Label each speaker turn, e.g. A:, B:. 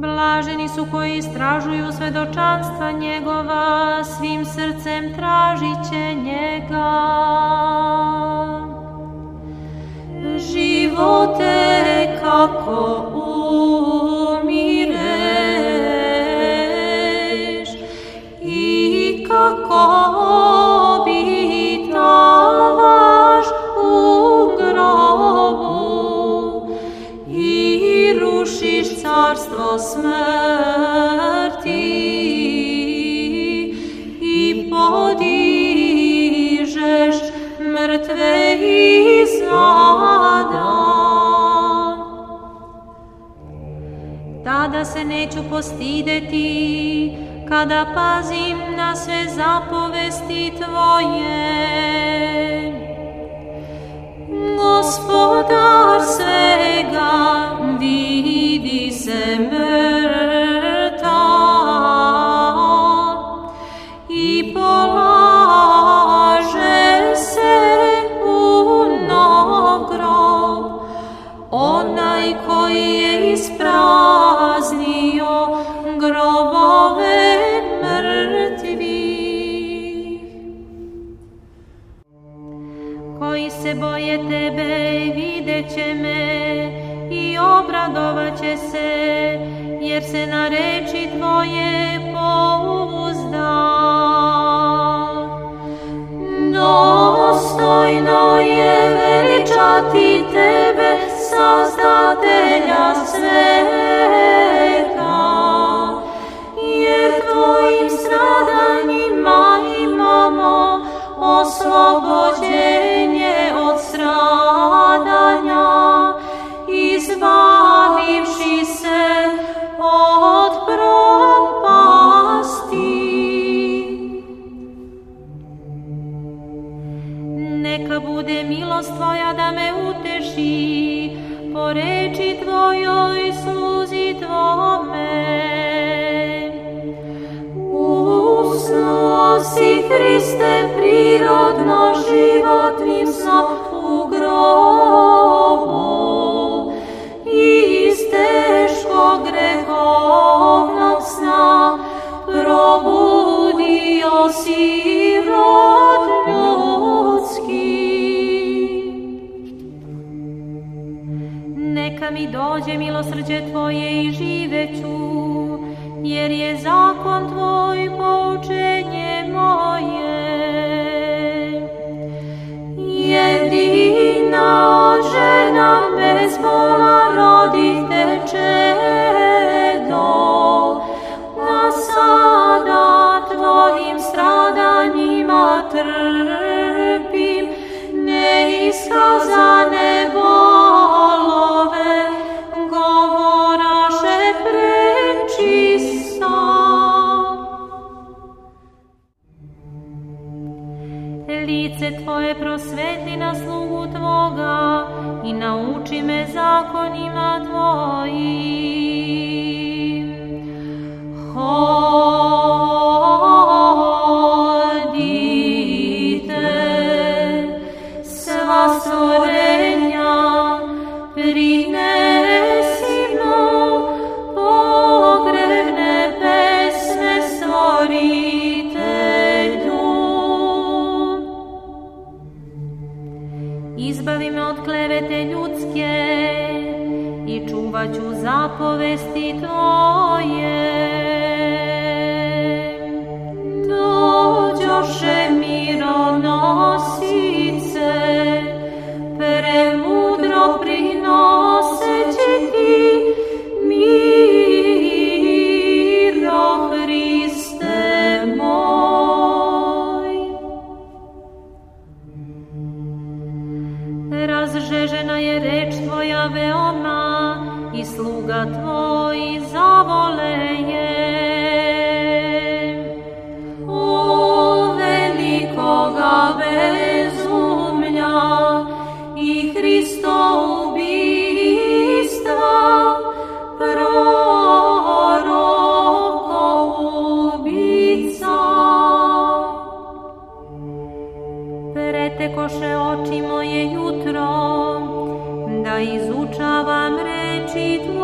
A: Blaženi su koji istražuju svedočanstva njegova, svim srcem tražit će njega. Živote kako umireš i kako carstvo smrti i podižeš mrtve iz ada. Tada se neću postideti kada pazim na sve zapovesti Tvoje. Gospodar svega koji je ispraznio grobove mrtvih. Koji se boje tebe vidjet će me i obradovat će se, jer se na reči tvoje pouzda. Dostojno je veličati tebe, reči Tvojoj sluzi Tvome. Usnuo si Hriste prirodno dođe milosrđe Tvoje i živeću, jer je zakon Tvoj poučenje moje. Jedina žena bez bola rodite čedo, Lice Tvoje prosvetli na slugu Tvoga i nauči me zakonima Tvojim. Hodite, klevete ljudske i čuvat ću zapovesti Tvoje. Dođoše Tvoja veoma i sluga Tvoj zavole je. Izučavam reči Tvoje.